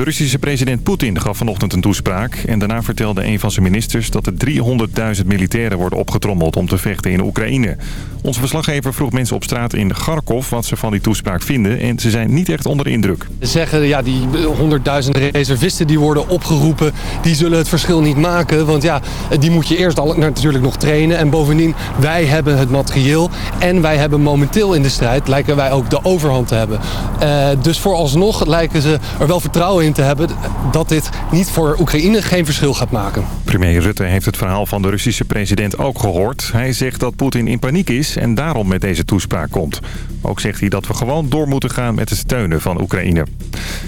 De Russische president Poetin gaf vanochtend een toespraak... en daarna vertelde een van zijn ministers dat er 300.000 militairen worden opgetrommeld om te vechten in Oekraïne. Onze verslaggever vroeg mensen op straat in Kharkov wat ze van die toespraak vinden... en ze zijn niet echt onder de indruk. Ze zeggen, ja, die 100.000 reservisten die worden opgeroepen, die zullen het verschil niet maken. Want ja, die moet je eerst al natuurlijk nog trainen. En bovendien, wij hebben het materieel en wij hebben momenteel in de strijd... lijken wij ook de overhand te hebben. Uh, dus vooralsnog lijken ze er wel vertrouwen in te hebben dat dit niet voor Oekraïne geen verschil gaat maken. Premier Rutte heeft het verhaal van de Russische president ook gehoord. Hij zegt dat Poetin in paniek is en daarom met deze toespraak komt. Ook zegt hij dat we gewoon door moeten gaan met het steunen van Oekraïne.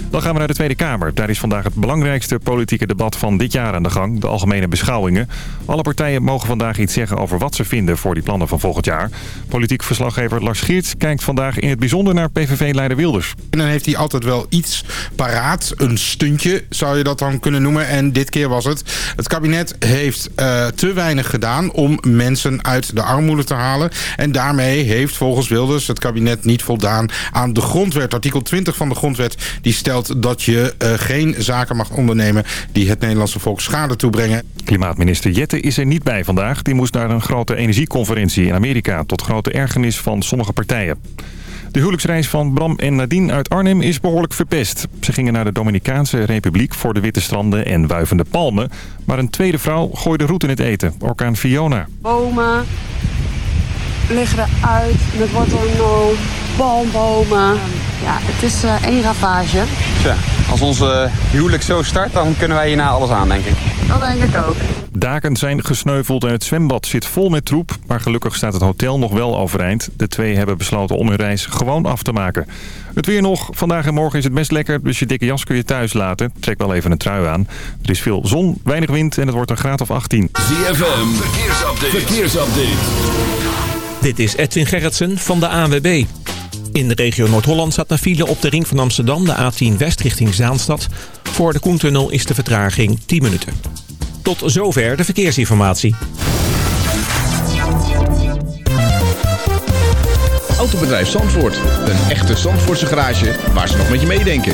Dan gaan we naar de Tweede Kamer. Daar is vandaag het belangrijkste politieke debat van dit jaar aan de gang. De algemene beschouwingen. Alle partijen mogen vandaag iets zeggen over wat ze vinden voor die plannen van volgend jaar. Politiek verslaggever Lars Geerts kijkt vandaag in het bijzonder naar PVV-leider Wilders. En dan heeft hij altijd wel iets paraat. Een stuntje zou je dat dan kunnen noemen. En dit keer was het. Het kabinet heeft uh, te weinig gedaan om mensen uit de armoede te halen. En daarmee heeft volgens Wilders het kabinet niet voldaan aan de grondwet. Artikel 20 van de grondwet die stelt dat je uh, geen zaken mag ondernemen die het Nederlandse volk schade toebrengen. Klimaatminister Jette is er niet bij vandaag. Die moest naar een grote energieconferentie in Amerika tot grote ergernis van sommige partijen. De huwelijksreis van Bram en Nadine uit Arnhem is behoorlijk verpest. Ze gingen naar de Dominicaanse Republiek voor de witte stranden en wuivende palmen. Maar een tweede vrouw gooide roet in het eten, orkaan Fiona. Bomen liggen eruit met wat dan palmbomen. Ja, het is uh, één ravage. Tja, als onze huwelijk zo start, dan kunnen wij hierna alles aan, denk ik. Dat denk ik ook. Daken zijn gesneuveld en het zwembad zit vol met troep. Maar gelukkig staat het hotel nog wel overeind. De twee hebben besloten om hun reis gewoon af te maken. Het weer nog. Vandaag en morgen is het best lekker. Dus je dikke jas kun je thuis laten. Trek wel even een trui aan. Er is veel zon, weinig wind en het wordt een graad of 18. ZFM, verkeersupdate. verkeersupdate. Dit is Edwin Gerritsen van de ANWB. In de regio Noord-Holland staat een file op de ring van Amsterdam, de A10 West richting Zaanstad. Voor de Koentunnel is de vertraging 10 minuten. Tot zover de verkeersinformatie. Autobedrijf Zandvoort. Een echte Zandvoortse garage waar ze nog met je meedenken.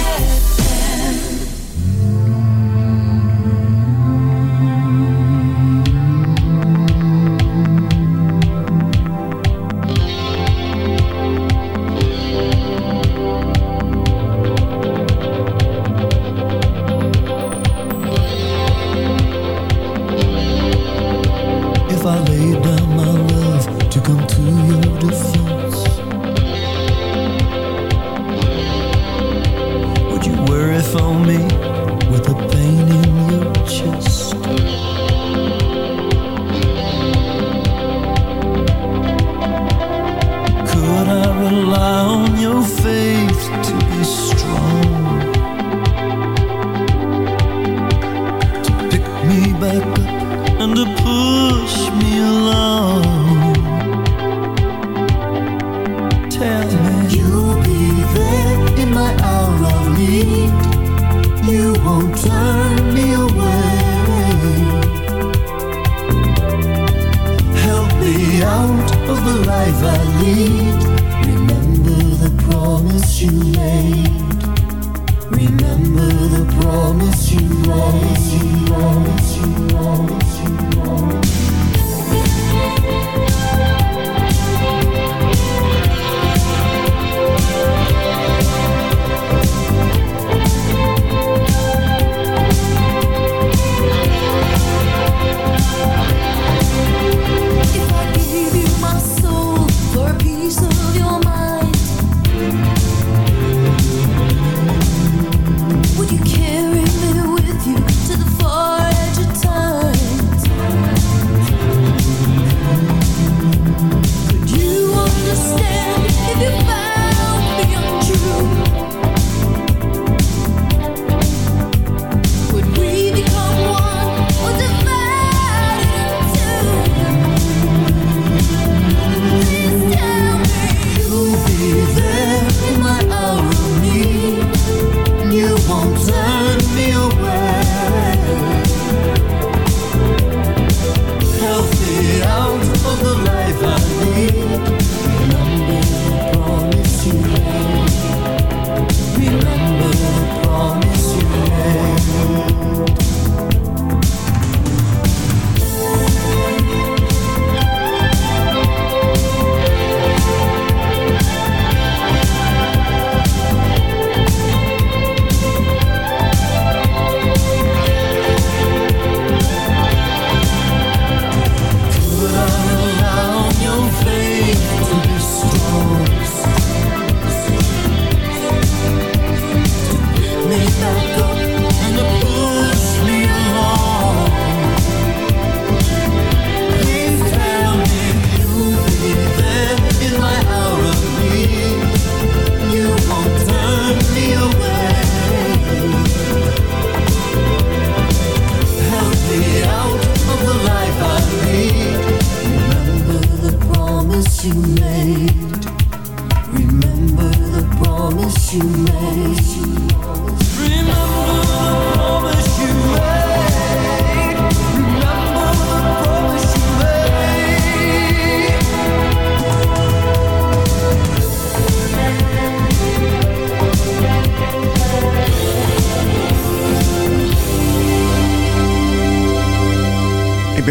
Ik ben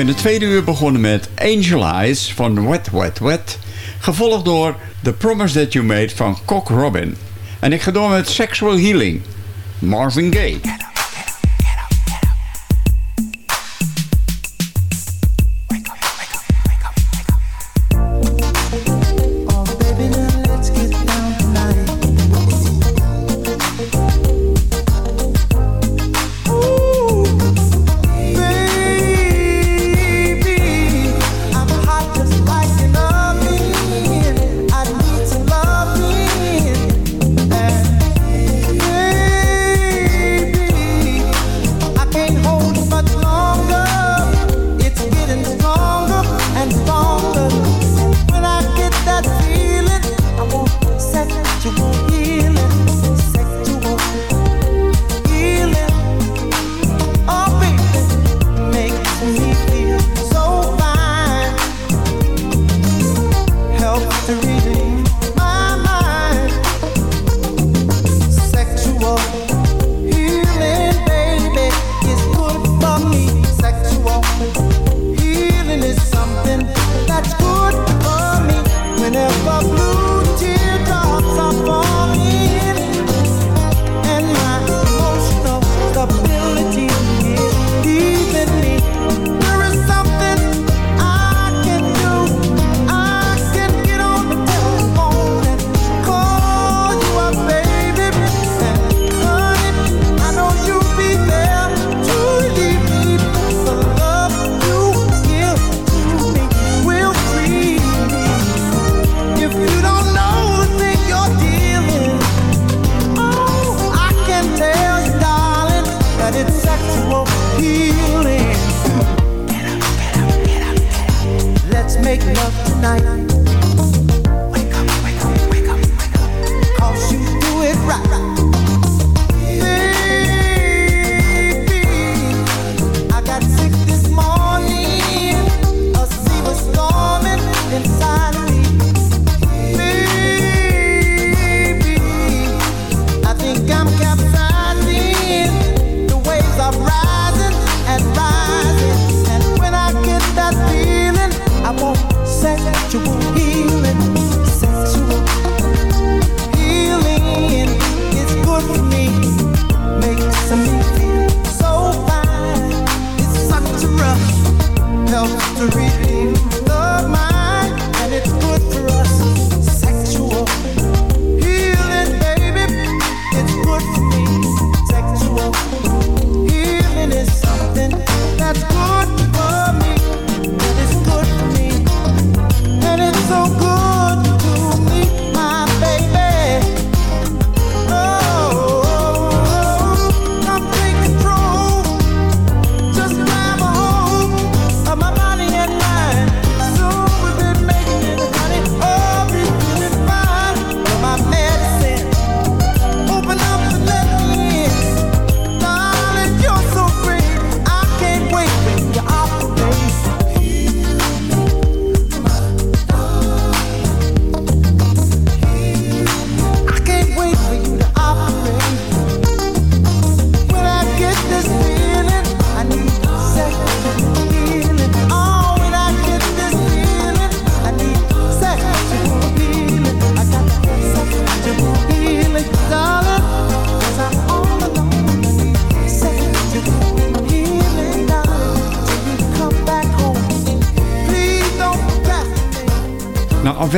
de tweede uur begonnen met Angel Eyes van Wet Wet Wet. Gevolgd door The Promise That You Made van Cock Robin. En ik ga door met Sexual Healing. Marvin Gaye.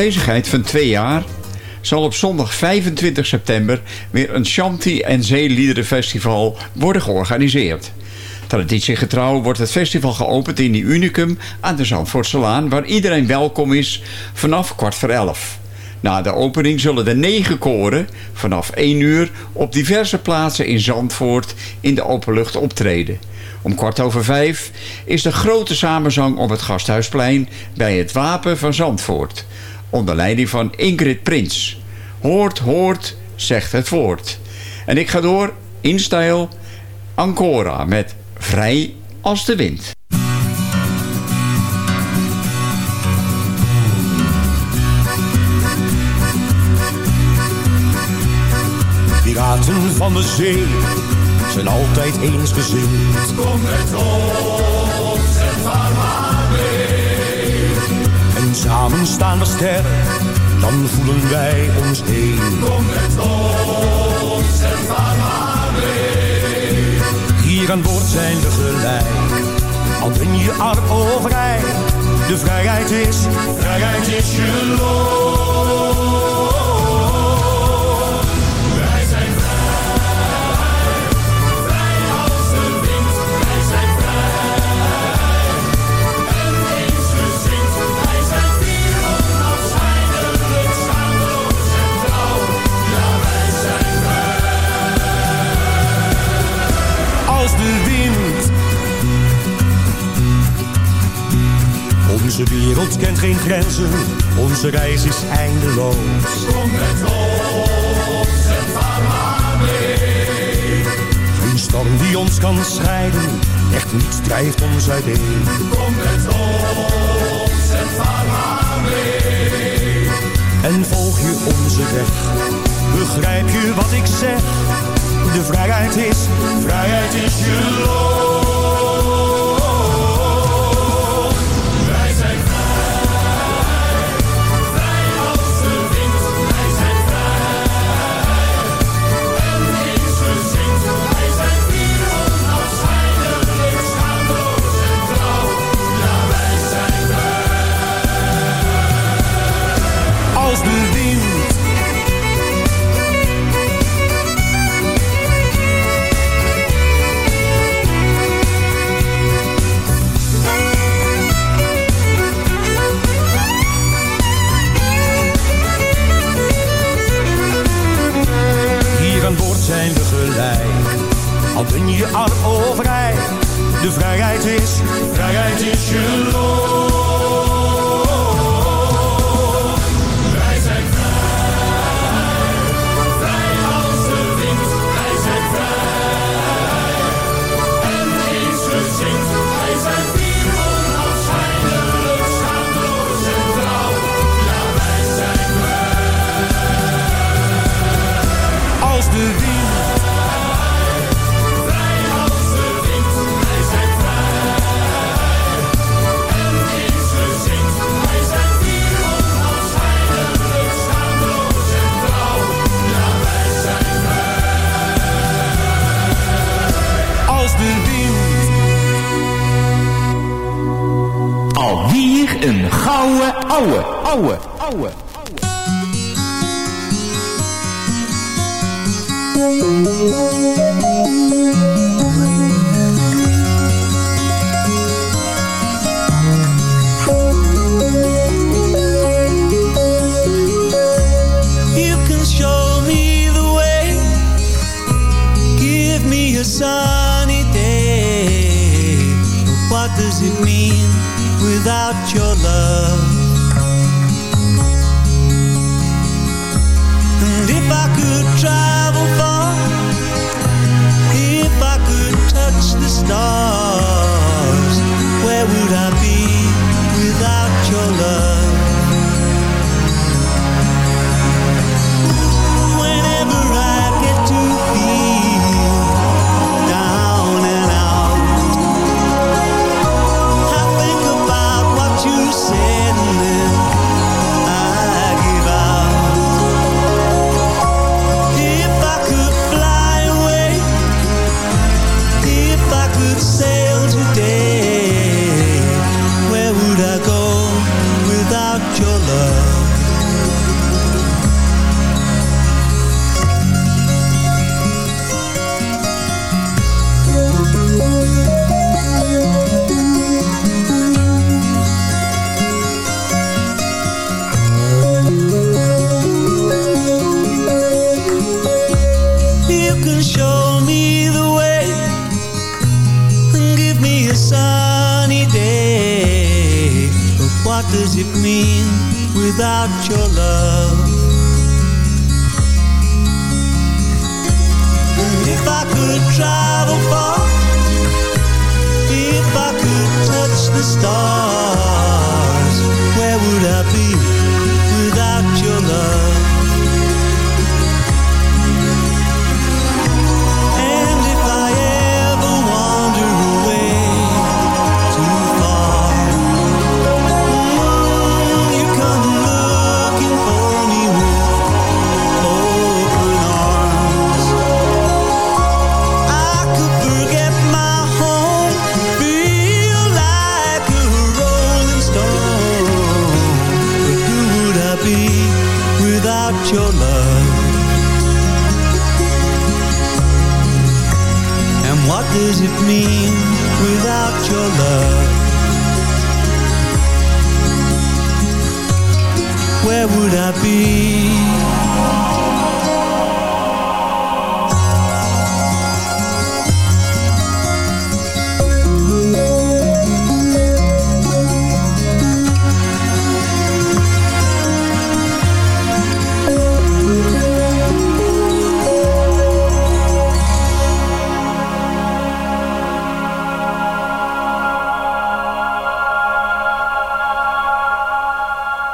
afwezigheid van twee jaar zal op zondag 25 september weer een Shanti en Zeeliederenfestival worden georganiseerd. Traditiegetrouw wordt het festival geopend in de Unicum aan de Zandvoortselaan... waar iedereen welkom is vanaf kwart voor elf. Na de opening zullen de negen koren vanaf 1 uur op diverse plaatsen in Zandvoort in de openlucht optreden. Om kwart over vijf is de grote samenzang op het Gasthuisplein bij het Wapen van Zandvoort onder leiding van Ingrid Prins. Hoort, hoort, zegt het woord. En ik ga door in stijl Ancora met Vrij als de wind. Piraten van de zee zijn altijd eensgezind. Kom met ons. Samen staan we sterk, dan voelen wij ons heen. Kom met ons en vaar maar mee. Hier aan boord zijn we gelijk, al ben je arm of. De vrijheid is, vrijheid is je loon. Onze wereld kent geen grenzen, onze reis is eindeloos. Kom met ons en vaar maar mee. Geen storm die ons kan scheiden, echt niets drijft ons uiteen. Kom met ons en vaar maar mee. En volg je onze weg, begrijp je wat ik zeg? De vrijheid is, vrijheid is je loon. Of rijk. De vrijheid is, vrijheid is je loon.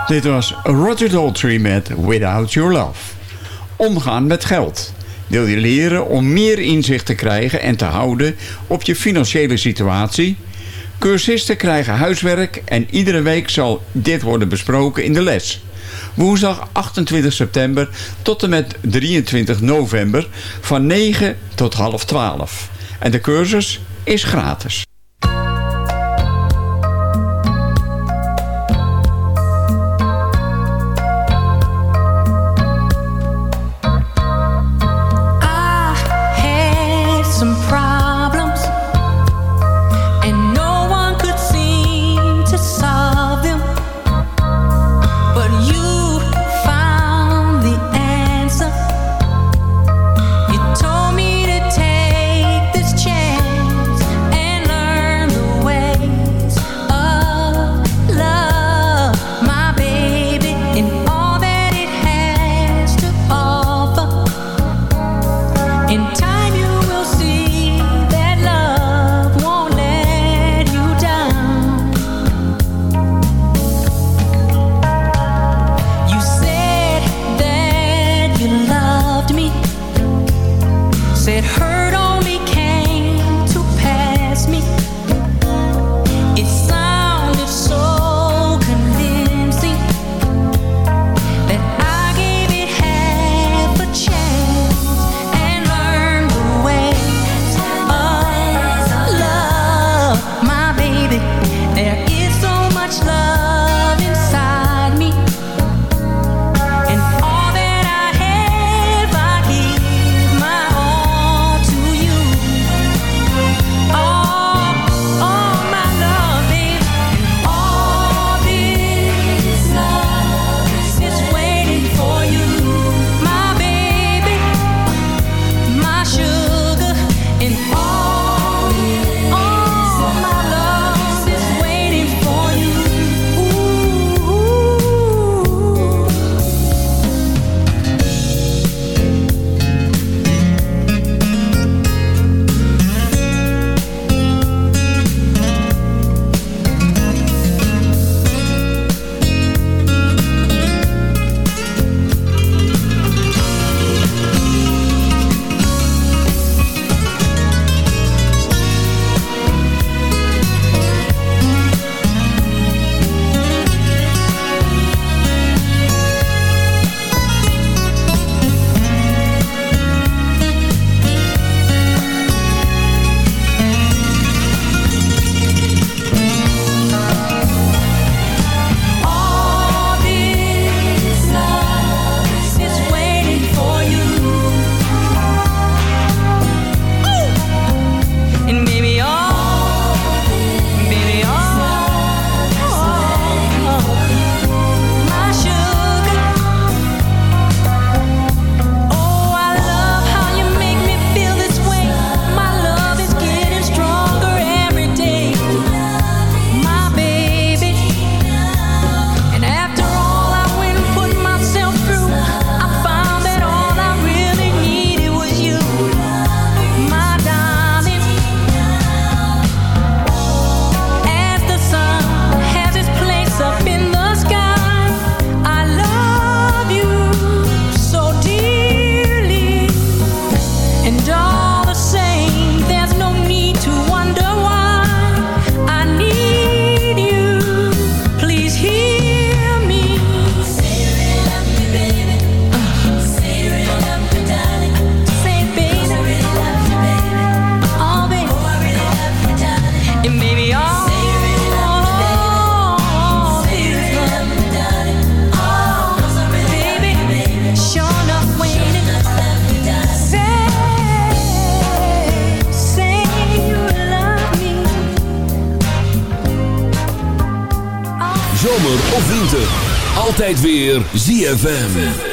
Dit was Roger Daltrey met Without Your Love. Omgaan met geld. Wil je leren om meer inzicht te krijgen en te houden op je financiële situatie? Cursisten krijgen huiswerk en iedere week zal dit worden besproken in de les. Woensdag 28 september tot en met 23 november van 9 tot half 12. En de cursus is gratis. Altijd weer ZFM.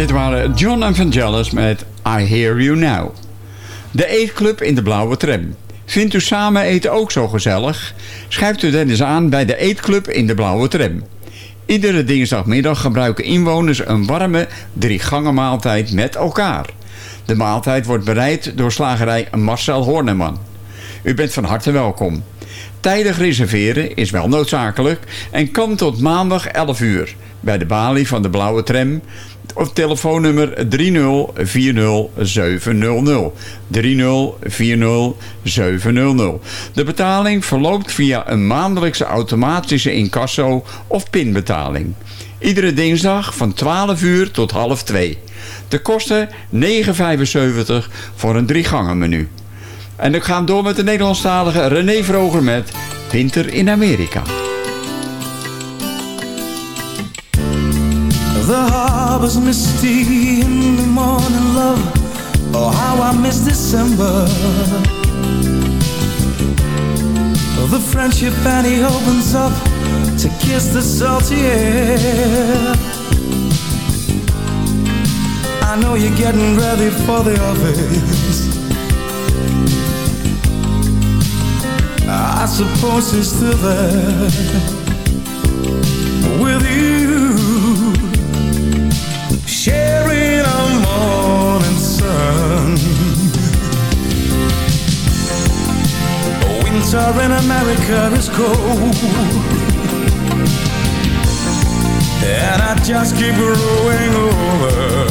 Dit waren John Evangelis met I Hear You Now. De eetclub in de blauwe tram. Vindt u samen eten ook zo gezellig? Schrijft u eens aan bij de eetclub in de blauwe tram. Iedere dinsdagmiddag gebruiken inwoners een warme drie gangen maaltijd met elkaar. De maaltijd wordt bereid door slagerij Marcel Horneman. U bent van harte welkom. Tijdig reserveren is wel noodzakelijk en kan tot maandag 11 uur bij de balie van de blauwe tram of telefoonnummer 3040700. 3040700. De betaling verloopt via een maandelijkse automatische incasso of pinbetaling. Iedere dinsdag van 12 uur tot half 2. De kosten 9,75 voor een drie gangen menu. En ik ga door met de Nederlandstalige René Vroger met Winter in Amerika. Harbor's misty in the morning, love. Oh, how I miss December. Oh, the friendship he opens up to kiss the salty air. I know you're getting ready for the office. I suppose he's still there with you, sharing a morning sun. Winter in America is cold, and I just keep growing older.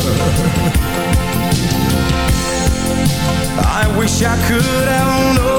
I wish I could have known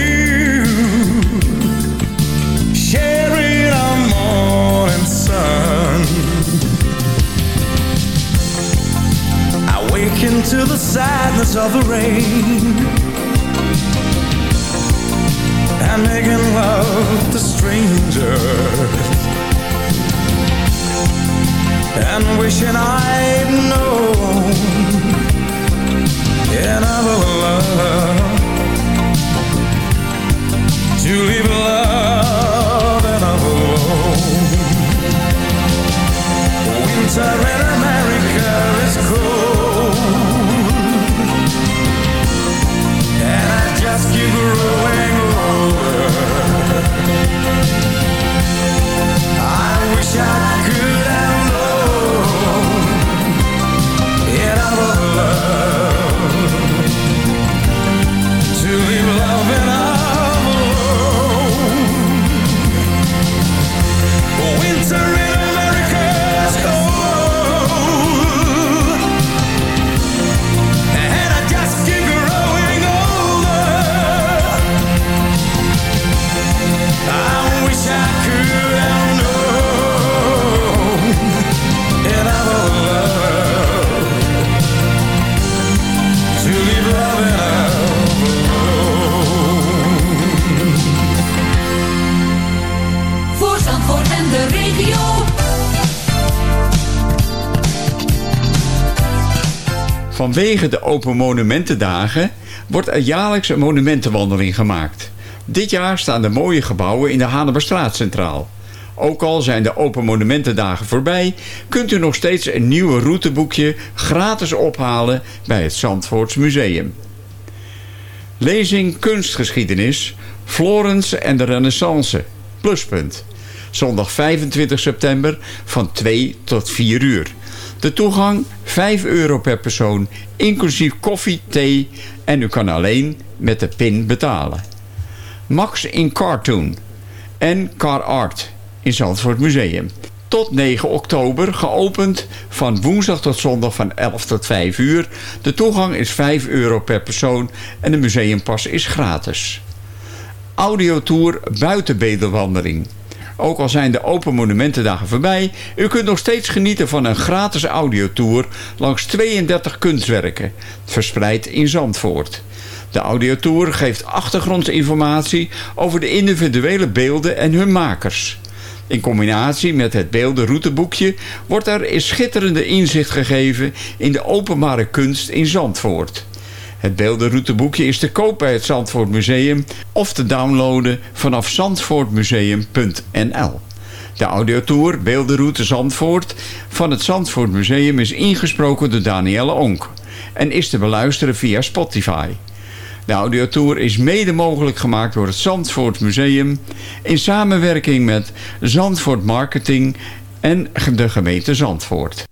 sun. I wake into the sadness of the rain. And making love to strangers. And wishing I'd known another love. To leave love Winter in America is cold, and I just keep growing older. I wish I could have known another love to leave love Vanwege de Open Monumentendagen wordt er jaarlijks een monumentenwandeling gemaakt. Dit jaar staan de mooie gebouwen in de Hanemerstraat centraal. Ook al zijn de Open Monumentendagen voorbij... kunt u nog steeds een nieuwe routeboekje gratis ophalen bij het Zandvoorts Museum. Lezing Kunstgeschiedenis, Florence en de Renaissance, pluspunt. Zondag 25 september van 2 tot 4 uur. De toegang 5 euro per persoon, inclusief koffie, thee en u kan alleen met de pin betalen. Max in Cartoon en Car Art in Zandvoort Museum. Tot 9 oktober geopend van woensdag tot zondag van 11 tot 5 uur. De toegang is 5 euro per persoon en de museumpas is gratis. Audiotour buitenbedelwandeling. Ook al zijn de Open Monumentendagen voorbij, u kunt nog steeds genieten van een gratis audiotour langs 32 kunstwerken, verspreid in Zandvoort. De audiotour geeft achtergrondinformatie over de individuele beelden en hun makers. In combinatie met het beeldenrouteboekje wordt er een schitterende inzicht gegeven in de openbare kunst in Zandvoort. Het beeldenrouteboekje is te koop bij het Zandvoort Museum of te downloaden vanaf zandvoortmuseum.nl. De audiotour Beeldenroute Zandvoort van het Zandvoort Museum is ingesproken door Danielle Onk en is te beluisteren via Spotify. De audiotour is mede mogelijk gemaakt door het Zandvoort Museum in samenwerking met Zandvoort Marketing en de gemeente Zandvoort.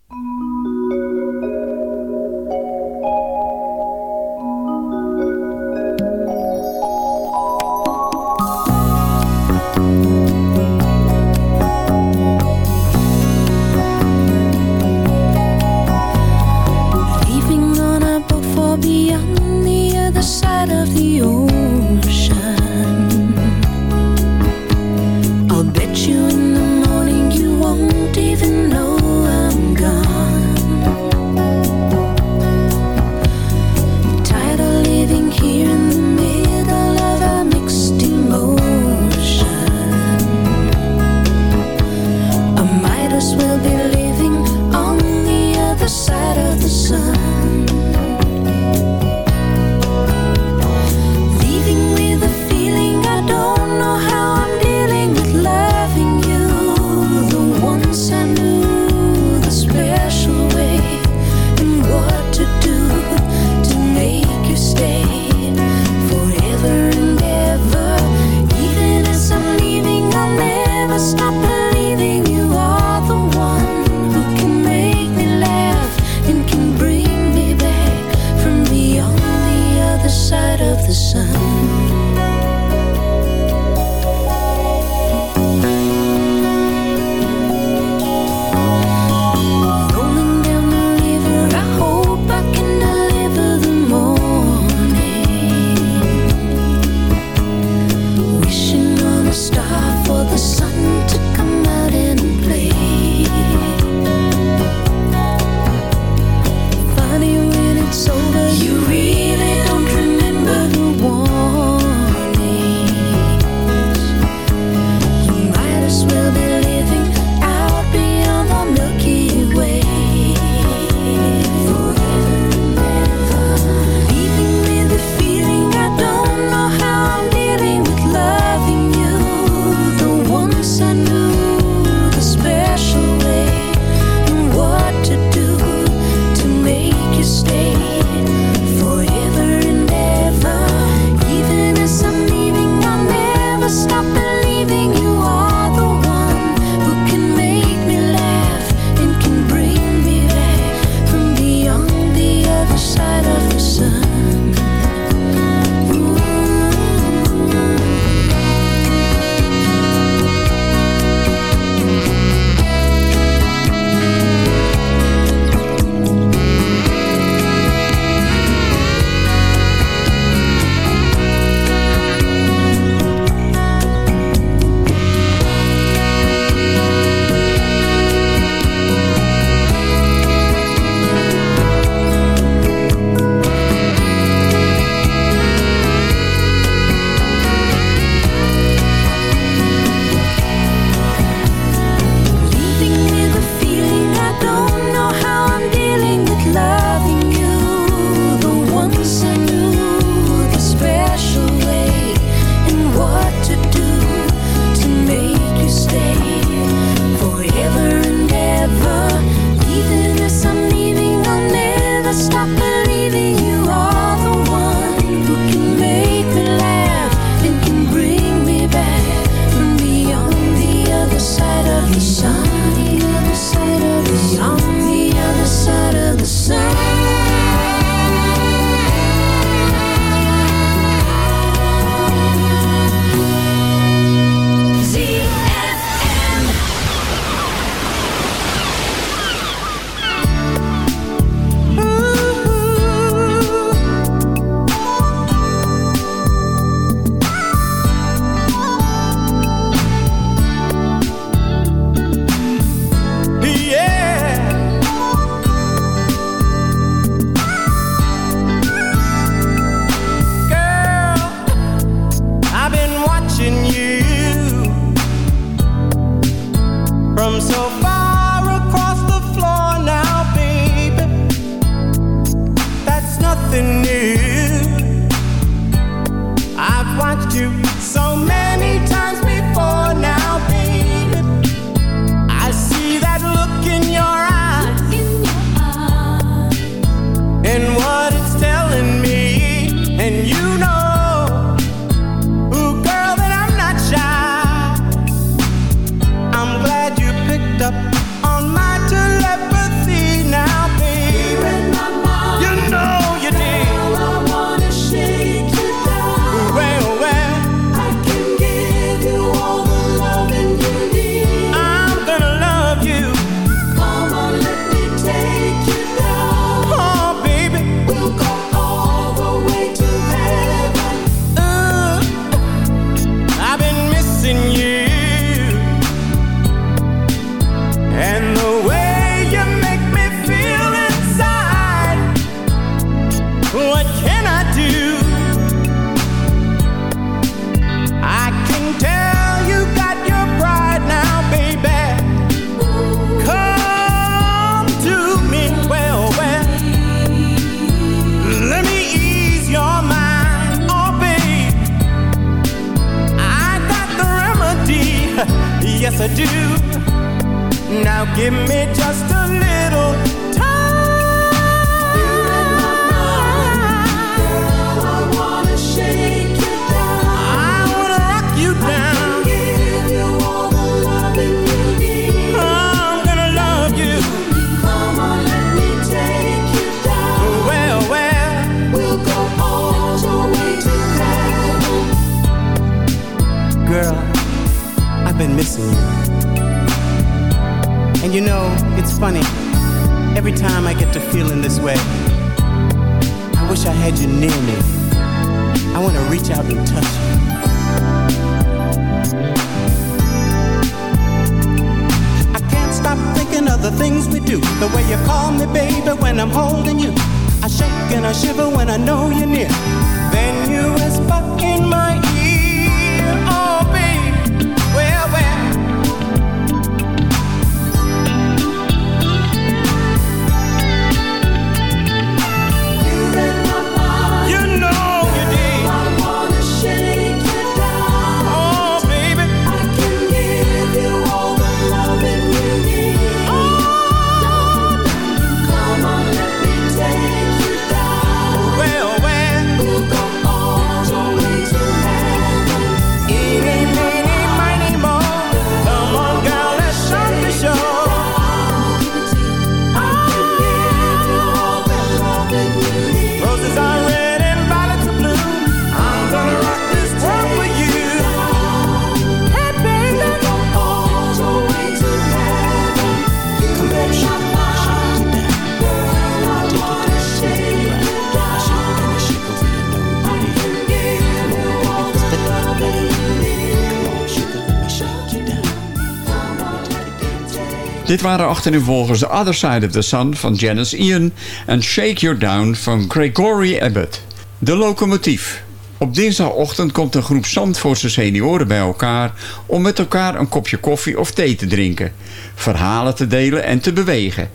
Dit waren achtereenvolgens The Other Side of the Sun van Janice Ian en Shake Your Down van Gregory Abbott. De locomotief. Op dinsdagochtend komt een groep Zandvoortse senioren bij elkaar om met elkaar een kopje koffie of thee te drinken, verhalen te delen en te bewegen.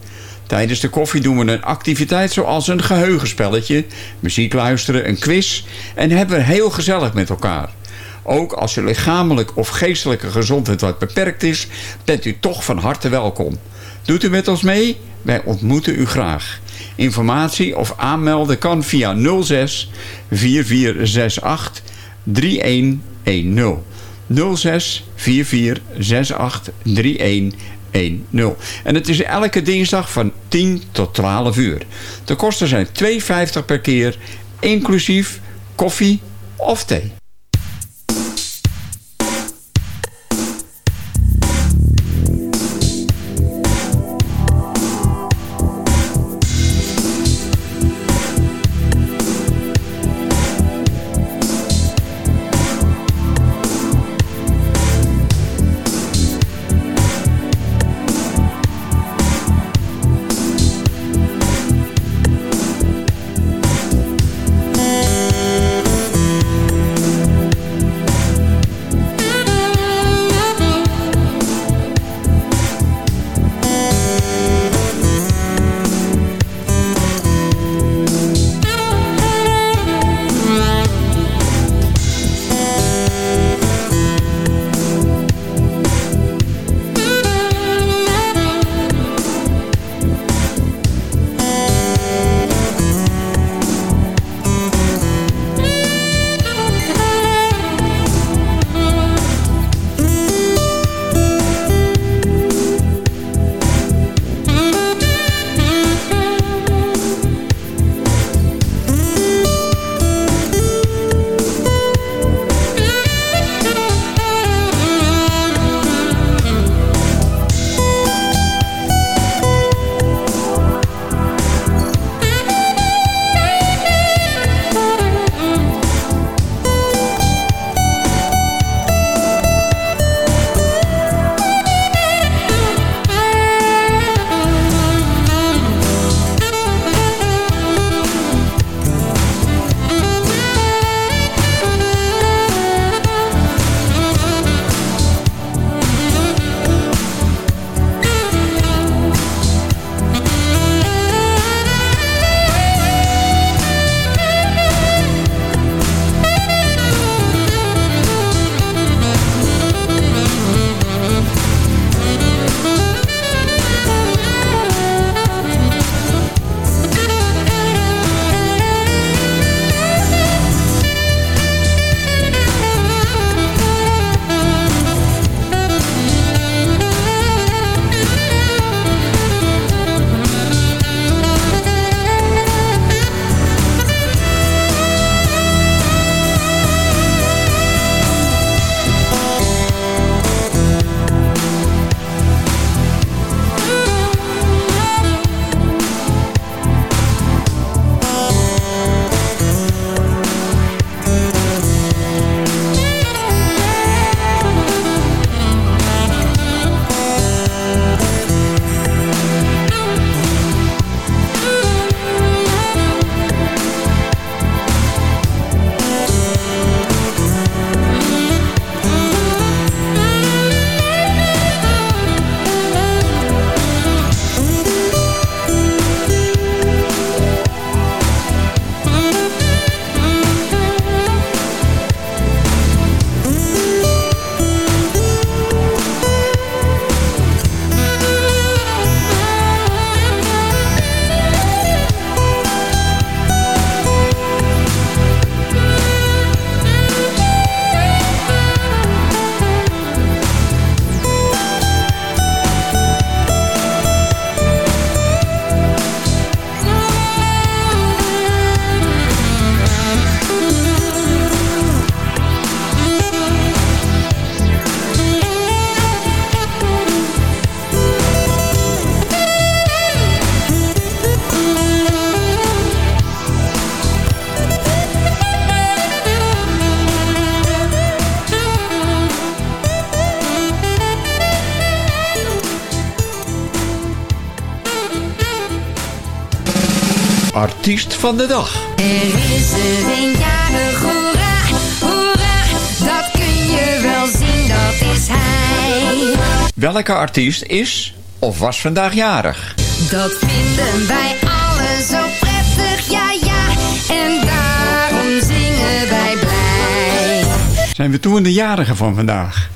Tijdens de koffie doen we een activiteit zoals een geheugenspelletje, muziek luisteren, een quiz en hebben we heel gezellig met elkaar. Ook als uw lichamelijk of geestelijke gezondheid wat beperkt is, bent u toch van harte welkom. Doet u met ons mee? Wij ontmoeten u graag. Informatie of aanmelden kan via 06 4468 3110. 06 4468 3110. En het is elke dinsdag van 10 tot 12 uur. De kosten zijn 2,50 per keer, inclusief koffie of thee. Artiest van de dag. Er is er een jarig, hoera, hoera, dat kun je wel zien, dat is hij. Welke artiest is of was vandaag jarig? Dat vinden wij alle zo prettig, ja ja, en daarom zingen wij blij. Zijn we toe aan de jarigen van vandaag?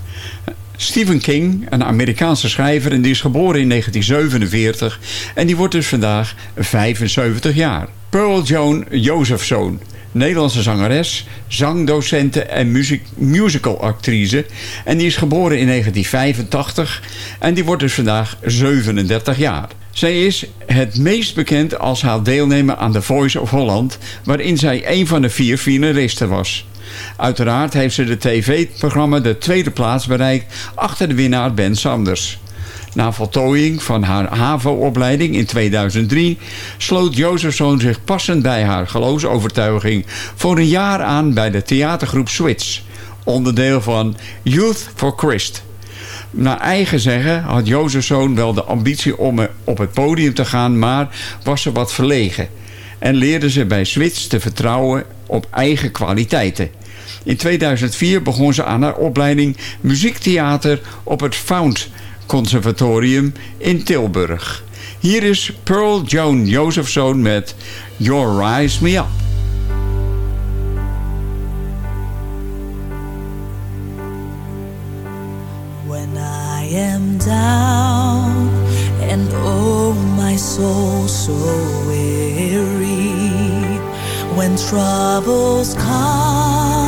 Stephen King, een Amerikaanse schrijver en die is geboren in 1947 en die wordt dus vandaag 75 jaar. Pearl Joan Josephson, Nederlandse zangeres, zangdocente en musicalactrice en die is geboren in 1985 en die wordt dus vandaag 37 jaar. Zij is het meest bekend als haar deelnemer aan The Voice of Holland, waarin zij een van de vier finalisten was. Uiteraard heeft ze de tv-programma de tweede plaats bereikt achter de winnaar Ben Sanders. Na voltooiing van haar HAVO-opleiding in 2003 sloot Josephson zich passend bij haar geloofsovertuiging voor een jaar aan bij de theatergroep Switch, onderdeel van Youth for Christ. Naar eigen zeggen had Josephson wel de ambitie om op het podium te gaan, maar was ze wat verlegen en leerde ze bij Switch te vertrouwen op eigen kwaliteiten. In 2004 begon ze aan haar opleiding muziektheater op het Found Conservatorium in Tilburg. Hier is Pearl Joan Josephson met Your Rise Me Up. When I am down and oh my soul so weary when troubles come